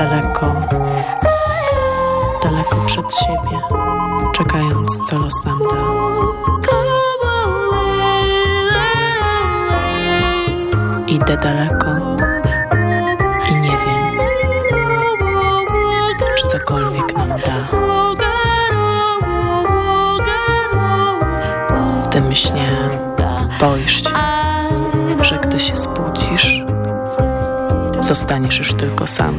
daleko, daleko przed siebie, czekając, co los nam da. Idę daleko i nie wiem, czy cokolwiek nam da. Tym śnie boisz się, że gdy się zbudzisz, zostaniesz już tylko sam.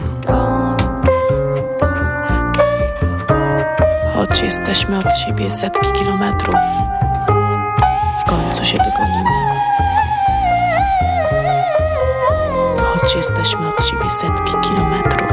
Choć jesteśmy od siebie setki kilometrów, w końcu się dogonimy. Choć jesteśmy od siebie setki kilometrów.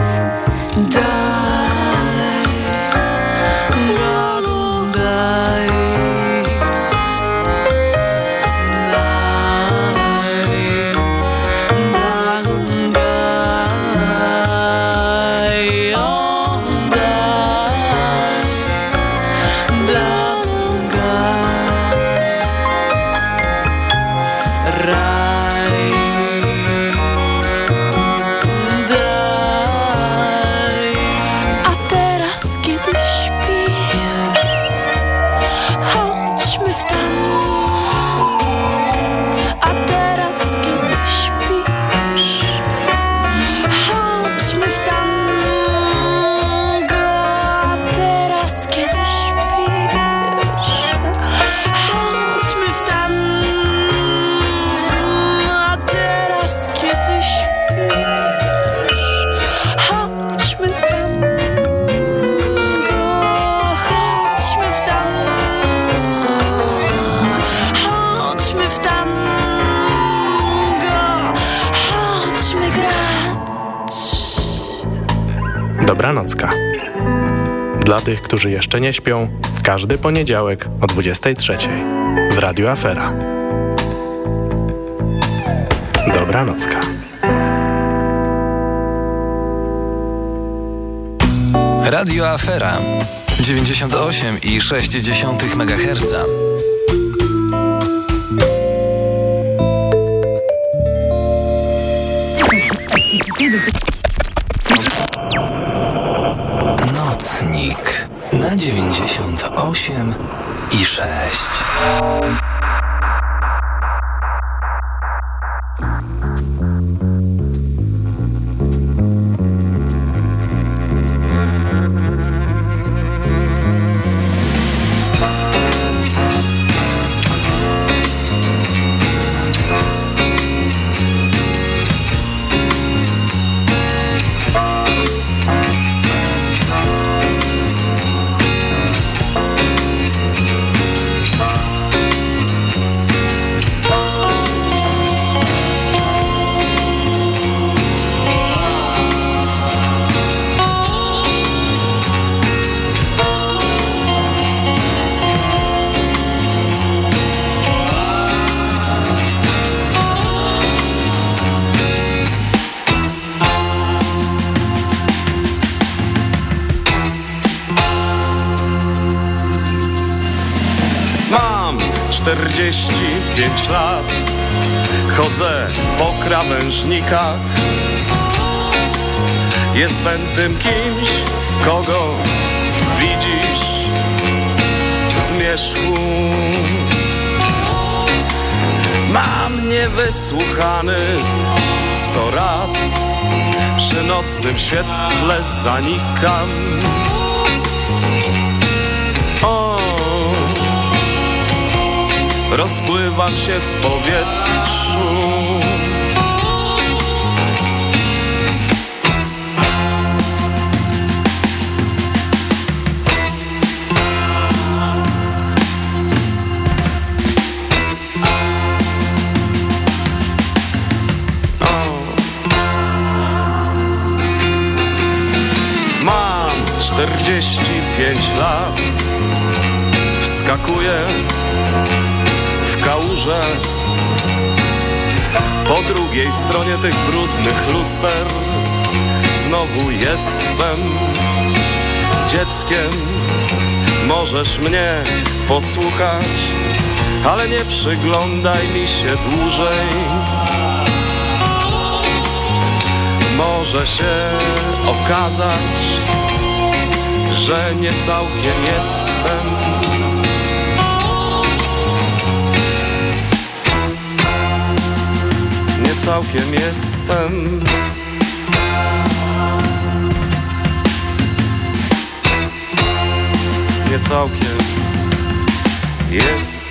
Dobranocka. Dla tych, którzy jeszcze nie śpią, każdy poniedziałek o 23 w Radio Afera. Dobranocka. Radio Afera 98,6 MHz. Nocnik na 98 i 6. 45 lat. Chodzę po krawężnikach. Jestem tym kimś, kogo widzisz w zmierzchu. Mam niewysłuchanych sto lat. Przy nocnym świetle zanikam rozpływam się w powietrzu. Mam 45 lat. Wskakuję Po drugiej stronie tych brudnych luster Znowu jestem dzieckiem Możesz mnie posłuchać Ale nie przyglądaj mi się dłużej Może się okazać, że nie całkiem jestem. Całkiem jestem. Nie całkiem jestem.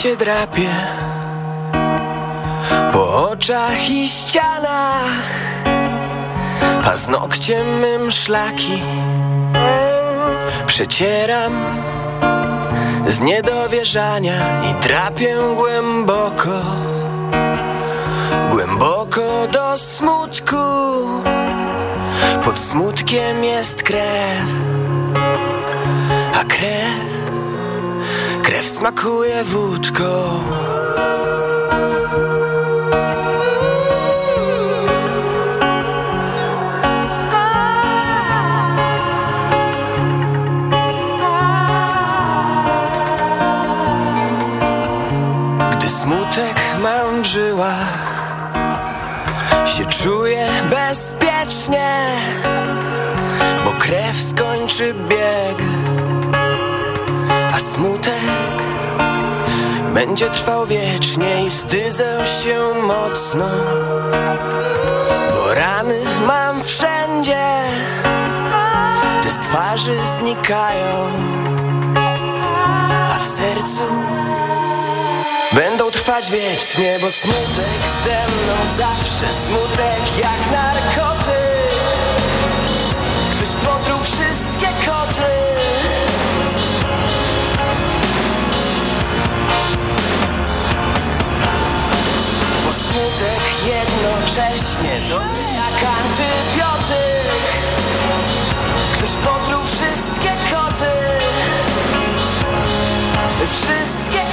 Się drapie po oczach i ścianach, paznokciem mym szlaki przecieram z niedowierzania i drapię głęboko, głęboko do smutku. Pod smutkiem jest krew, a krew Krew smakuje wódką. Gdy smutek mam w żyłach Się czuję bezpiecznie Bo krew skończy bieg smutek będzie trwał wiecznie i wstydzę się mocno, bo rany mam wszędzie, te z twarzy znikają, a w sercu będą trwać wiecznie, bo smutek ze mną zawsze smutek jak narkotyk. Jednocześnie to jak antybiotyk Ktoś potruł wszystkie koty. Wszystkie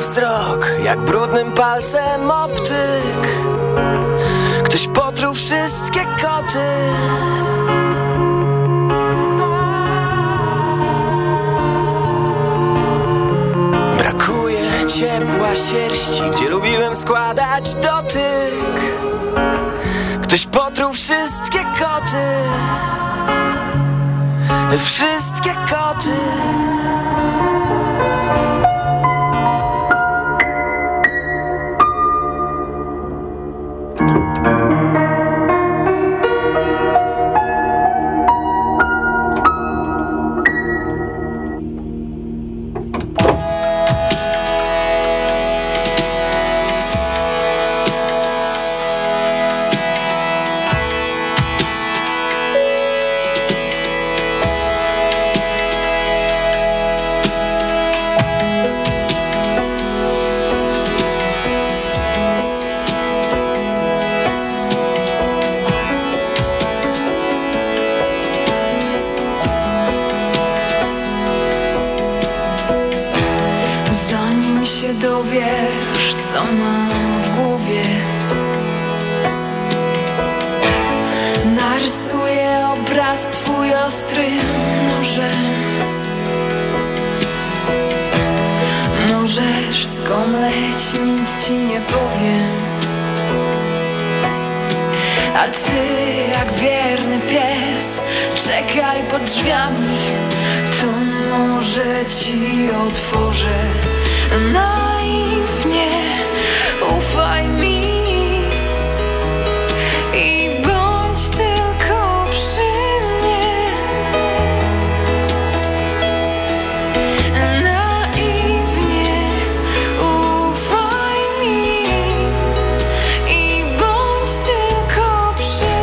wzrok Jak brudnym palcem optyk. Ktoś potruł wszystkie koty. Brakuje ciepła sierści Gdzie lubiłem składać dotyk. Ktoś potruł wszystkie koty. Wszystkie koty mam w głowie. Narysuję obraz twój ostrym nożem Możesz skomleć, nic ci nie powiem. A ty jak wierny pies Czekaj pod drzwiami. To może ci otworzę Naiwnie ufaj mi I bądź tylko przy mnie. Naiwnie ufaj mi I bądź tylko przy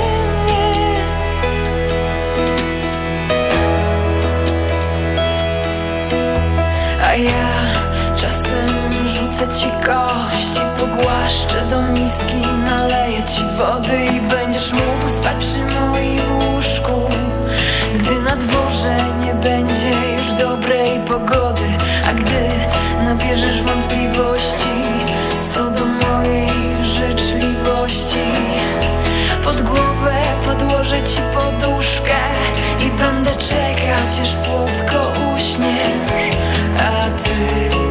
mnie. A ja czasem rzucę ci kości Pogłaszczę do miski, naleję ci wody I będziesz mógł spać przy moim łóżku. Gdy na dworze nie będzie już dobrej pogody A gdy nabierzesz wątpliwości Co do mojej życzliwości. Pod głowę podłożę ci poduszkę I będę czekać, aż słodko uśniesz A ty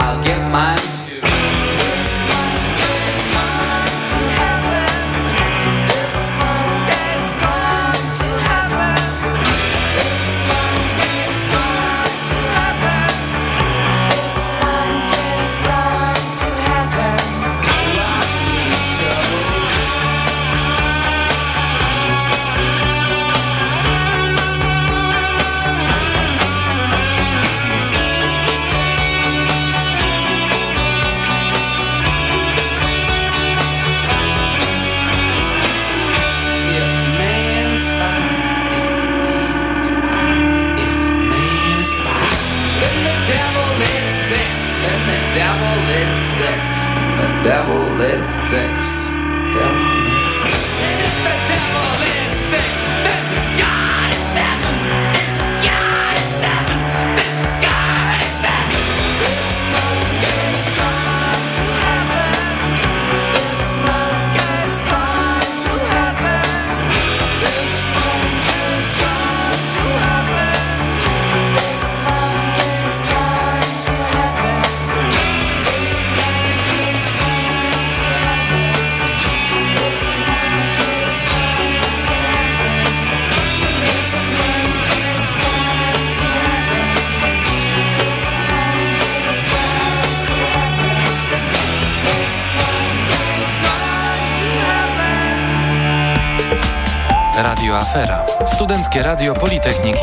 I'll get mine. Studenckie Radio Politechniki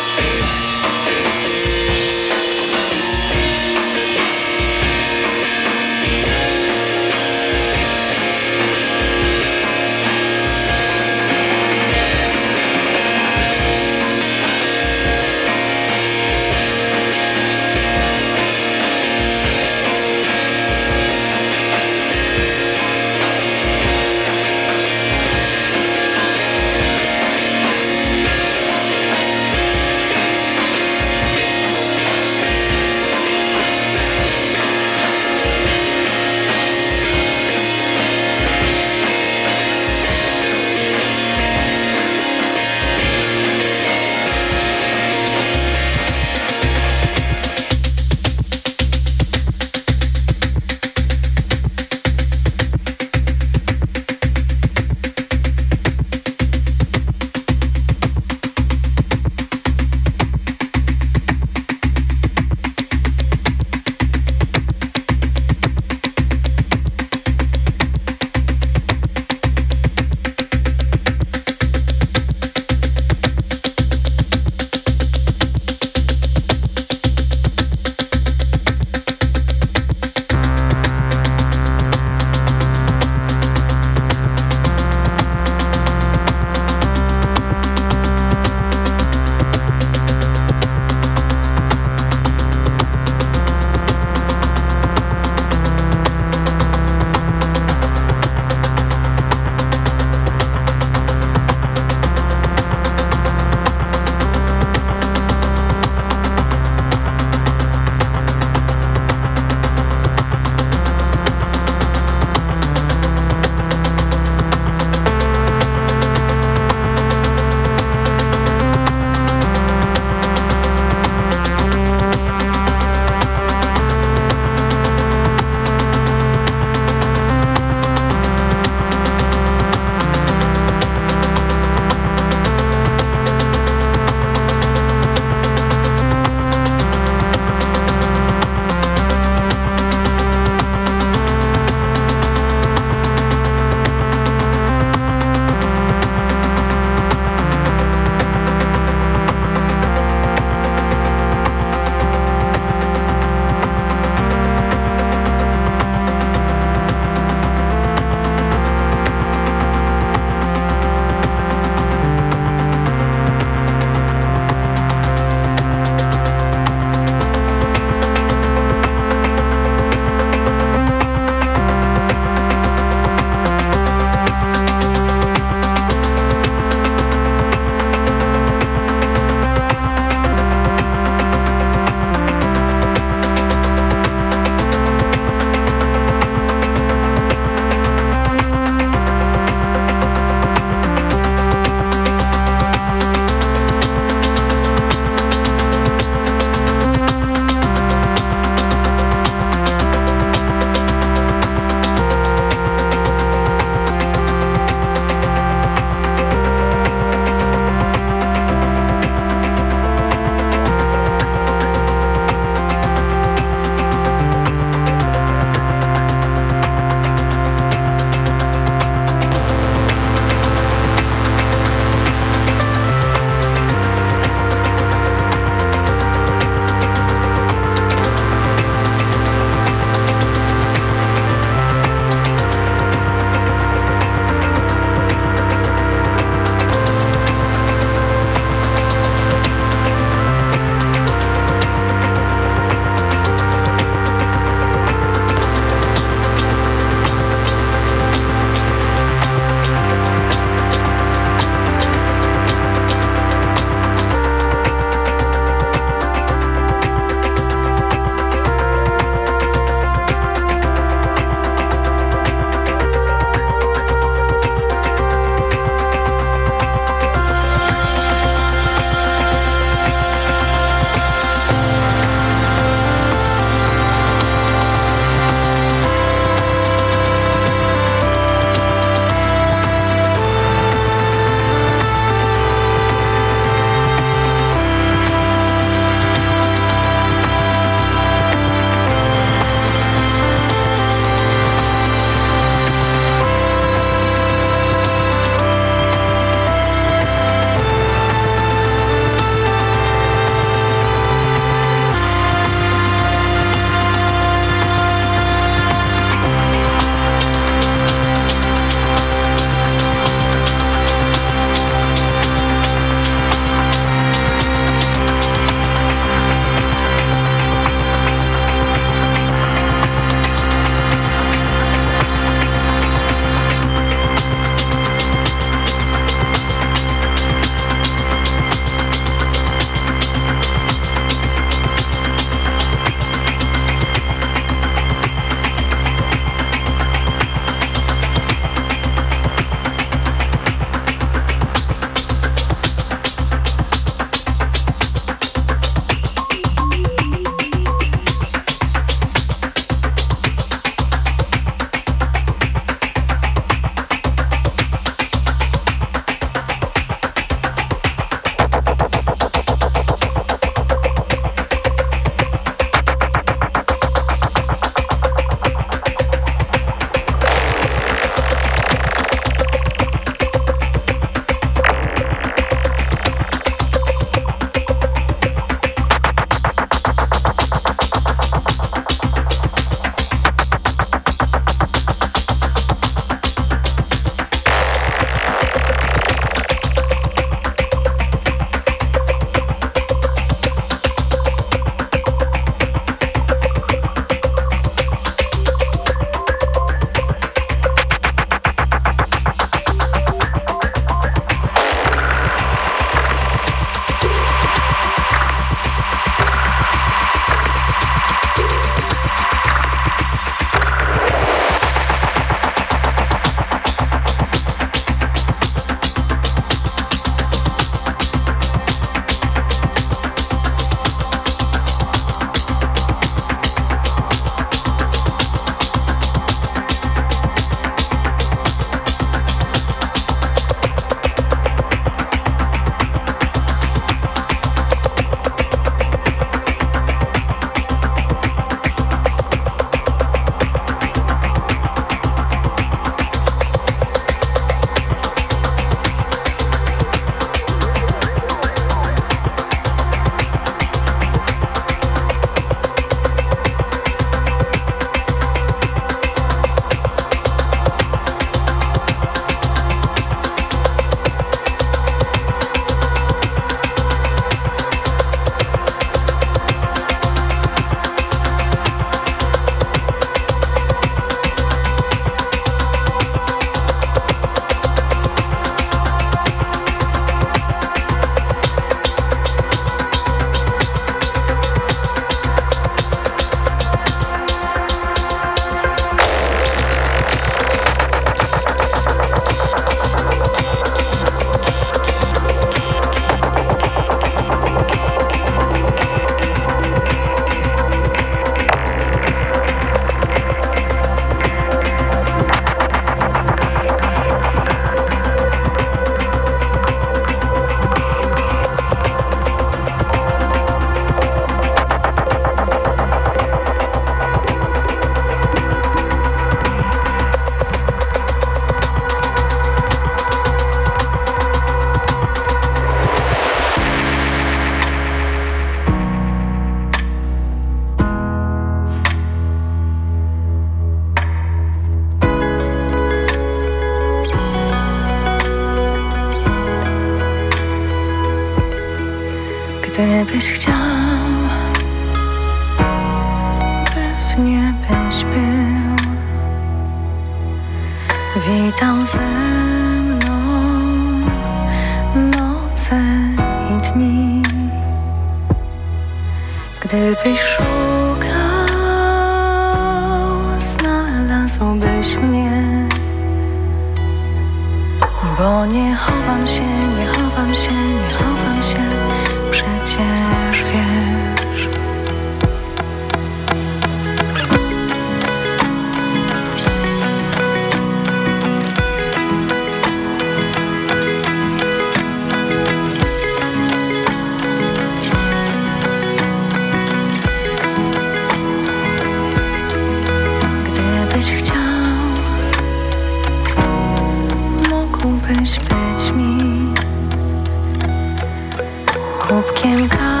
kubkiem kawy.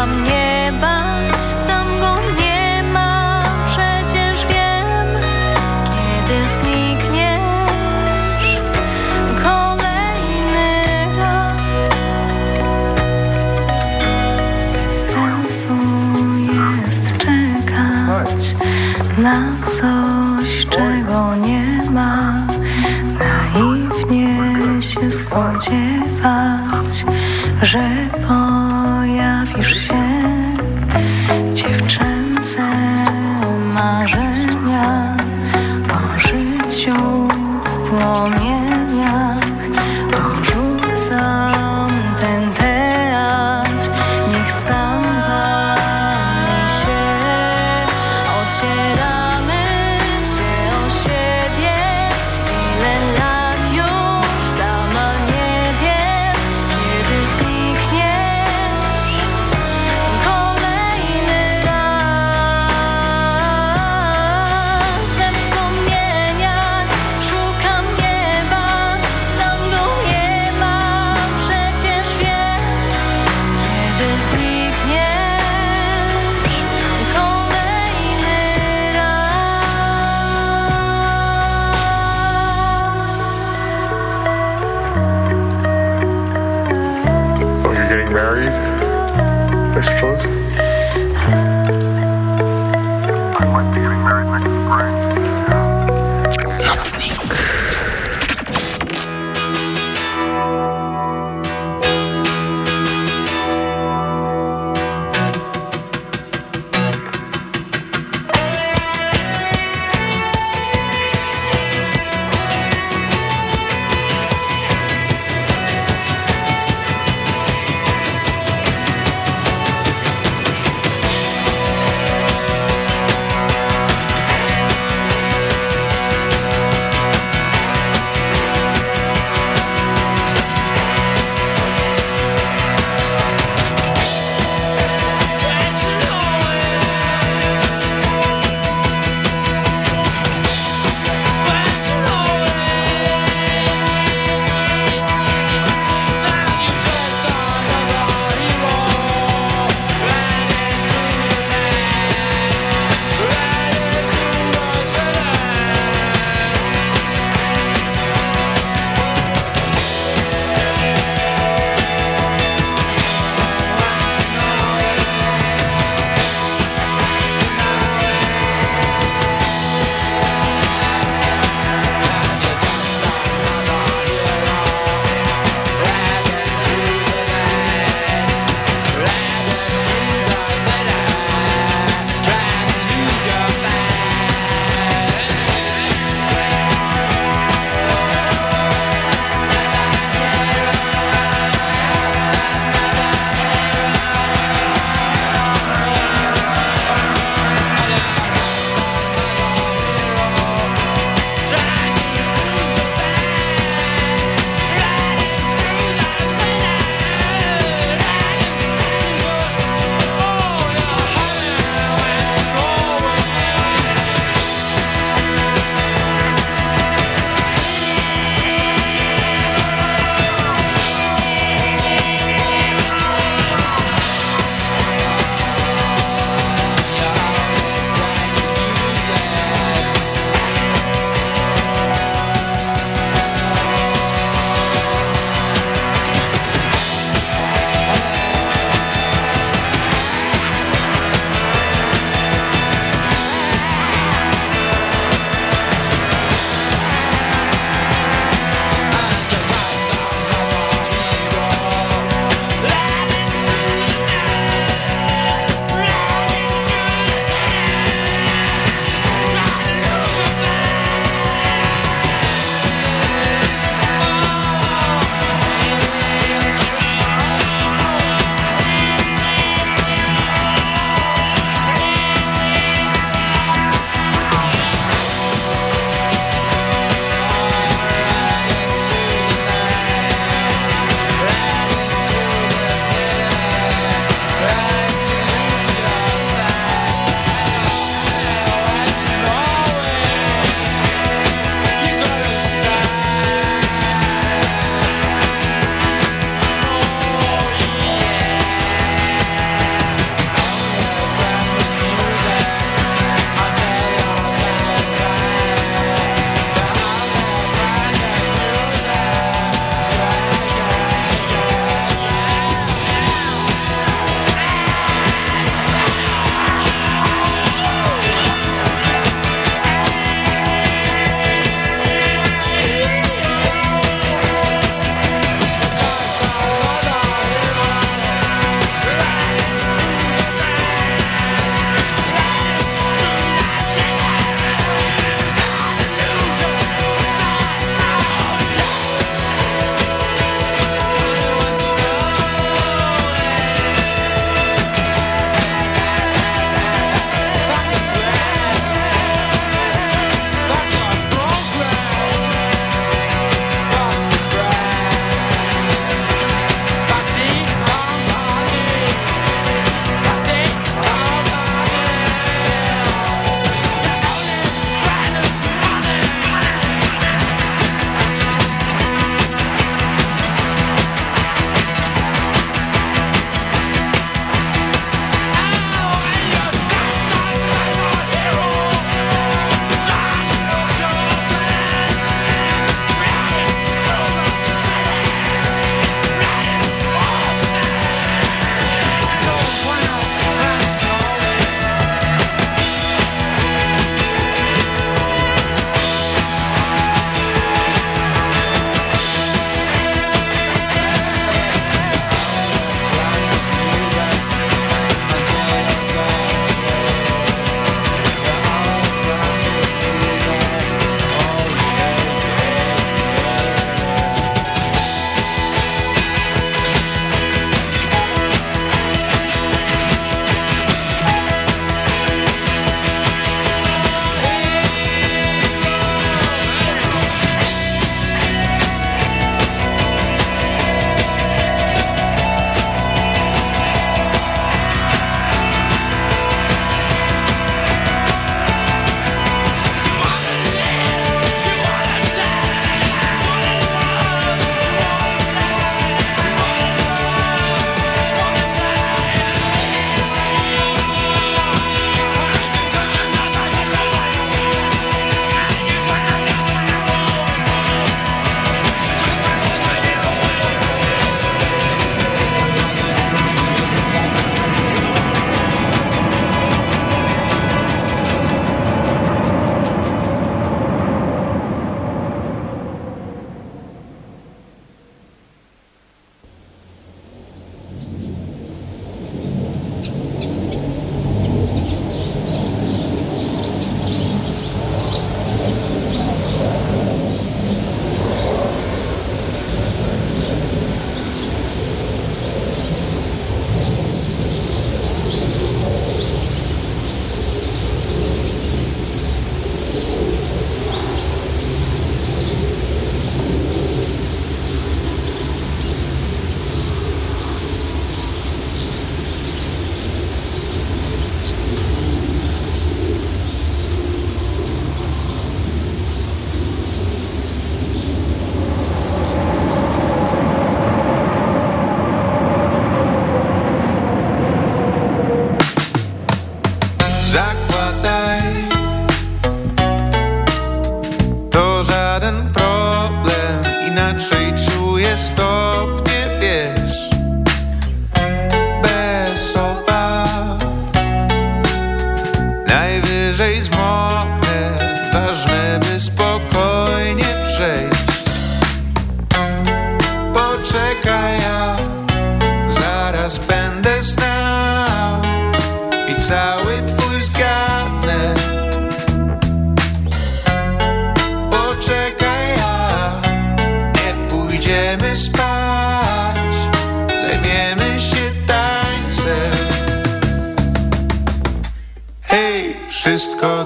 tam nieba, tam go nie ma, przecież wiem, kiedy znikniesz kolejny raz. Sensu jest czekać na coś, czego nie ma, naiwnie się spodziewać, że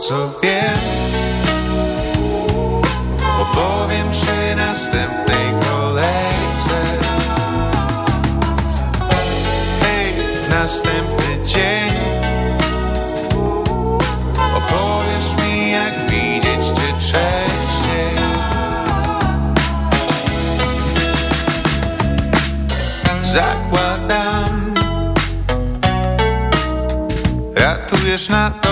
co wiem. Opowiem przy następnej kolejce. Hej, następny dzień. Opowiesz mi jak widzieć cię częściej. Zakładam. Ratujesz na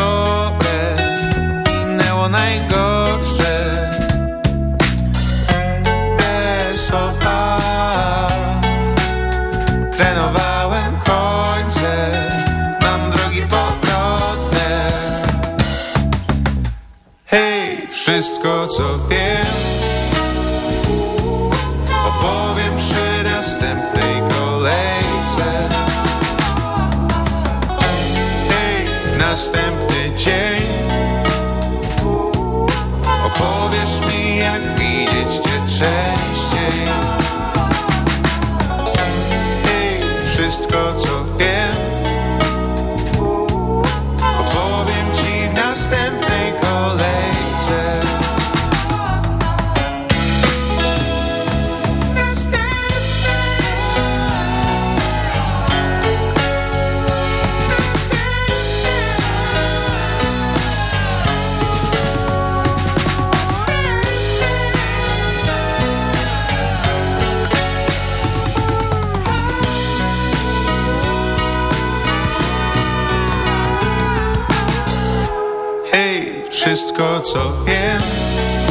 wszystko, co wiem.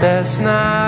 That's not